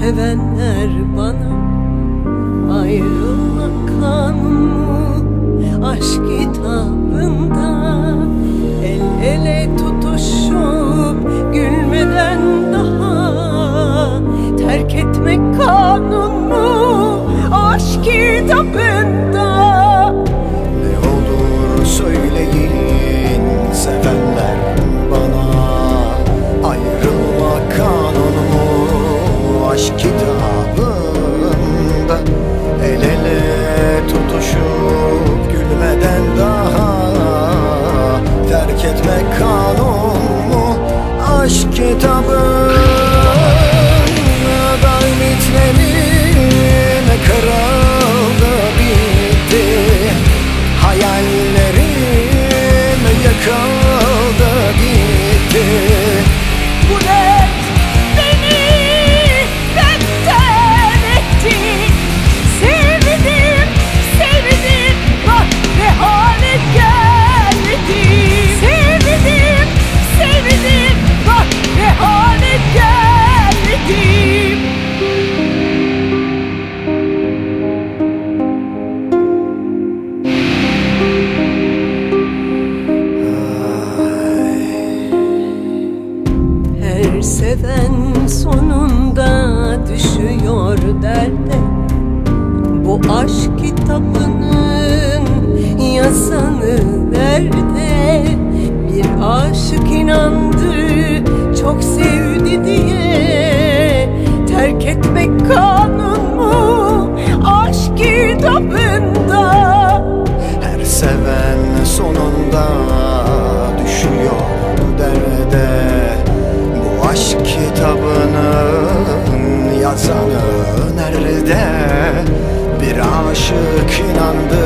sevenler bana Ayrılmak kanunu aşk kitabında get back Seven sonunda düşüyor derde Bu aşk kitabının yazanı nerede? Bir aşık inandı çok sevdi aşk kitabının yazanı nerede? Bir aşık inandı